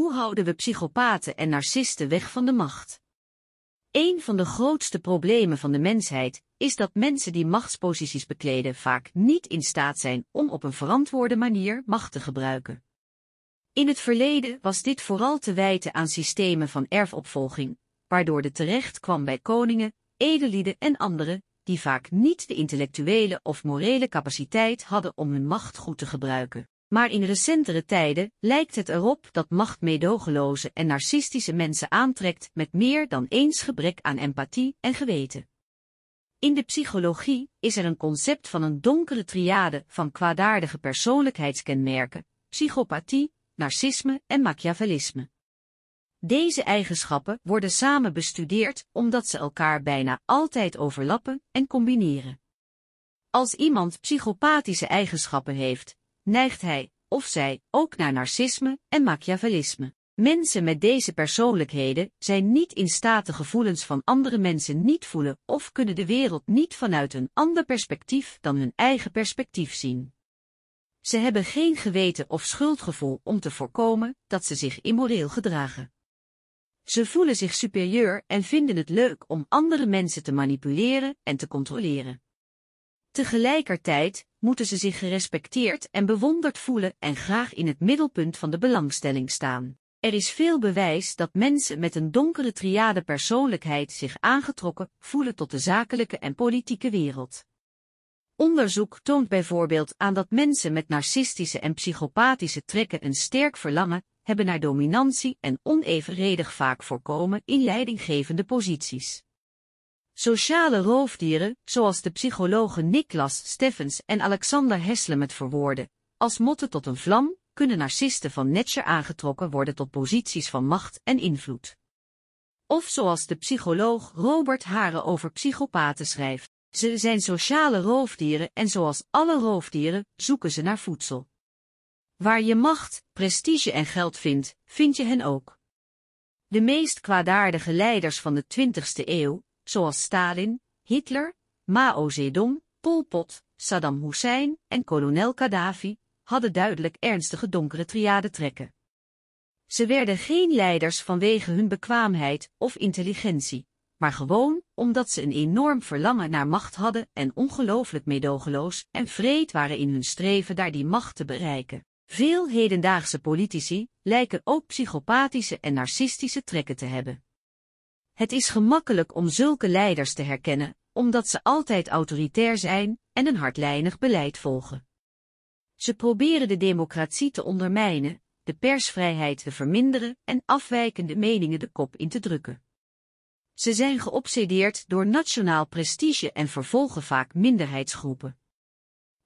Hoe houden we psychopaten en narcisten weg van de macht? Een van de grootste problemen van de mensheid is dat mensen die machtsposities bekleden vaak niet in staat zijn om op een verantwoorde manier macht te gebruiken. In het verleden was dit vooral te wijten aan systemen van erfopvolging, waardoor de terecht kwam bij koningen, edellieden en anderen, die vaak niet de intellectuele of morele capaciteit hadden om hun macht goed te gebruiken. Maar in recentere tijden lijkt het erop dat macht meedogenloze en narcistische mensen aantrekt met meer dan eens gebrek aan empathie en geweten. In de psychologie is er een concept van een donkere triade van kwaadaardige persoonlijkheidskenmerken, psychopathie, narcisme en machiavellisme. Deze eigenschappen worden samen bestudeerd omdat ze elkaar bijna altijd overlappen en combineren. Als iemand psychopathische eigenschappen heeft, neigt hij of zij ook naar narcisme en machiavellisme. Mensen met deze persoonlijkheden zijn niet in staat de gevoelens van andere mensen niet voelen of kunnen de wereld niet vanuit een ander perspectief dan hun eigen perspectief zien. Ze hebben geen geweten of schuldgevoel om te voorkomen dat ze zich immoreel gedragen. Ze voelen zich superieur en vinden het leuk om andere mensen te manipuleren en te controleren. Tegelijkertijd moeten ze zich gerespecteerd en bewonderd voelen en graag in het middelpunt van de belangstelling staan. Er is veel bewijs dat mensen met een donkere triade persoonlijkheid zich aangetrokken voelen tot de zakelijke en politieke wereld. Onderzoek toont bijvoorbeeld aan dat mensen met narcistische en psychopathische trekken een sterk verlangen hebben naar dominantie en onevenredig vaak voorkomen in leidinggevende posities. Sociale roofdieren, zoals de psychologen Niklas Steffens en Alexander Heslem het verwoorden, als motten tot een vlam, kunnen narcisten van nature aangetrokken worden tot posities van macht en invloed. Of zoals de psycholoog Robert Hare over psychopaten schrijft, ze zijn sociale roofdieren en zoals alle roofdieren zoeken ze naar voedsel. Waar je macht, prestige en geld vindt, vind je hen ook. De meest kwaadaardige leiders van de 20ste eeuw, zoals Stalin, Hitler, Mao Zedong, Pol Pot, Saddam Hussein en kolonel Gaddafi, hadden duidelijk ernstige donkere triade trekken. Ze werden geen leiders vanwege hun bekwaamheid of intelligentie, maar gewoon omdat ze een enorm verlangen naar macht hadden en ongelooflijk meedogenloos en vreed waren in hun streven daar die macht te bereiken. Veel hedendaagse politici lijken ook psychopathische en narcistische trekken te hebben. Het is gemakkelijk om zulke leiders te herkennen, omdat ze altijd autoritair zijn en een hardlijnig beleid volgen. Ze proberen de democratie te ondermijnen, de persvrijheid te verminderen en afwijkende meningen de kop in te drukken. Ze zijn geobsedeerd door nationaal prestige en vervolgen vaak minderheidsgroepen.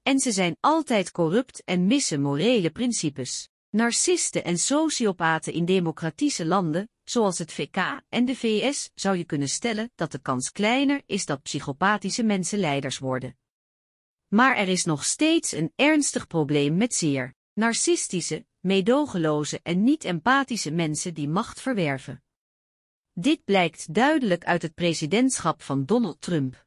En ze zijn altijd corrupt en missen morele principes. Narcisten en sociopaten in democratische landen, zoals het VK en de VS, zou je kunnen stellen dat de kans kleiner is dat psychopathische mensen leiders worden. Maar er is nog steeds een ernstig probleem met zeer narcistische, meedogenloze en niet-empathische mensen die macht verwerven. Dit blijkt duidelijk uit het presidentschap van Donald Trump.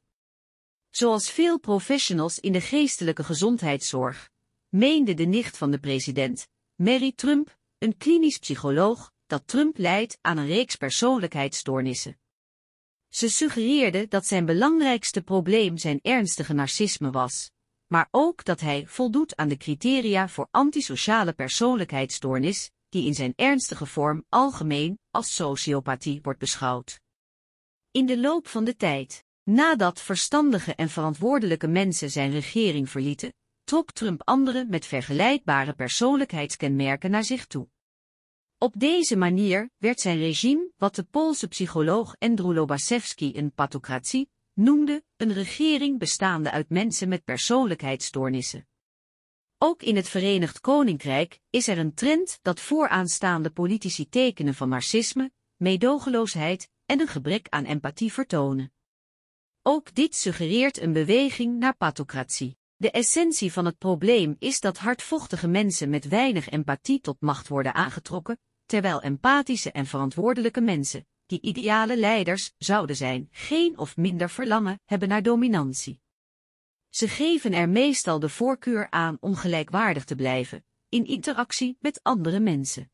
Zoals veel professionals in de geestelijke gezondheidszorg, meende de nicht van de president, Mary Trump, een klinisch psycholoog, dat Trump leidt aan een reeks persoonlijkheidsstoornissen. Ze suggereerde dat zijn belangrijkste probleem zijn ernstige narcisme was, maar ook dat hij voldoet aan de criteria voor antisociale persoonlijkheidsstoornis, die in zijn ernstige vorm algemeen als sociopathie wordt beschouwd. In de loop van de tijd, nadat verstandige en verantwoordelijke mensen zijn regering verlieten, trok Trump anderen met vergelijkbare persoonlijkheidskenmerken naar zich toe. Op deze manier werd zijn regime, wat de Poolse psycholoog Andrew Lobaszewski een patocratie noemde, een regering bestaande uit mensen met persoonlijkheidsstoornissen. Ook in het Verenigd Koninkrijk is er een trend dat vooraanstaande politici tekenen van narcisme, meedogenloosheid en een gebrek aan empathie vertonen. Ook dit suggereert een beweging naar pathocratie. De essentie van het probleem is dat hardvochtige mensen met weinig empathie tot macht worden aangetrokken, terwijl empathische en verantwoordelijke mensen, die ideale leiders zouden zijn, geen of minder verlangen hebben naar dominantie. Ze geven er meestal de voorkeur aan om gelijkwaardig te blijven, in interactie met andere mensen.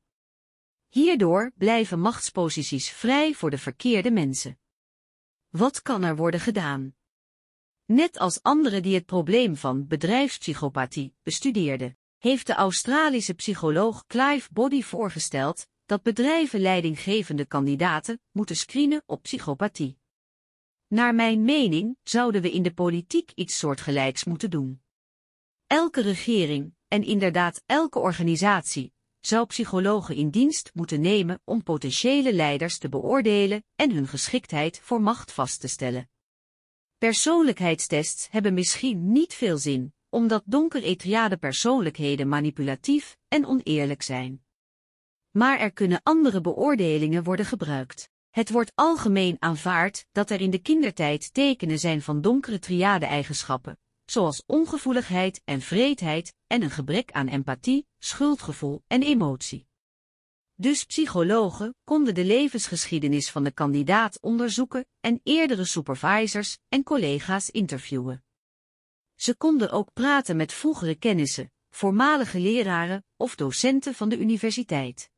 Hierdoor blijven machtsposities vrij voor de verkeerde mensen. Wat kan er worden gedaan? Net als anderen die het probleem van bedrijfspsychopathie bestudeerden, heeft de Australische psycholoog Clive Body voorgesteld dat bedrijven leidinggevende kandidaten moeten screenen op psychopathie. Naar mijn mening zouden we in de politiek iets soortgelijks moeten doen. Elke regering, en inderdaad elke organisatie, zou psychologen in dienst moeten nemen om potentiële leiders te beoordelen en hun geschiktheid voor macht vast te stellen. Persoonlijkheidstests hebben misschien niet veel zin, omdat donker persoonlijkheden manipulatief en oneerlijk zijn. Maar er kunnen andere beoordelingen worden gebruikt. Het wordt algemeen aanvaard dat er in de kindertijd tekenen zijn van donkere triade-eigenschappen, zoals ongevoeligheid en vreedheid en een gebrek aan empathie, schuldgevoel en emotie. Dus psychologen konden de levensgeschiedenis van de kandidaat onderzoeken en eerdere supervisors en collega's interviewen. Ze konden ook praten met vroegere kennissen, voormalige leraren of docenten van de universiteit.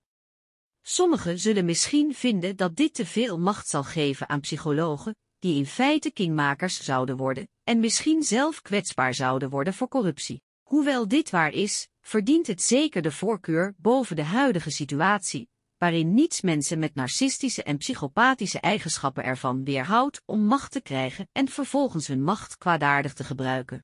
Sommigen zullen misschien vinden dat dit te veel macht zal geven aan psychologen, die in feite kingmakers zouden worden, en misschien zelf kwetsbaar zouden worden voor corruptie. Hoewel dit waar is, verdient het zeker de voorkeur boven de huidige situatie, waarin niets mensen met narcistische en psychopathische eigenschappen ervan weerhoudt om macht te krijgen en vervolgens hun macht kwaadaardig te gebruiken.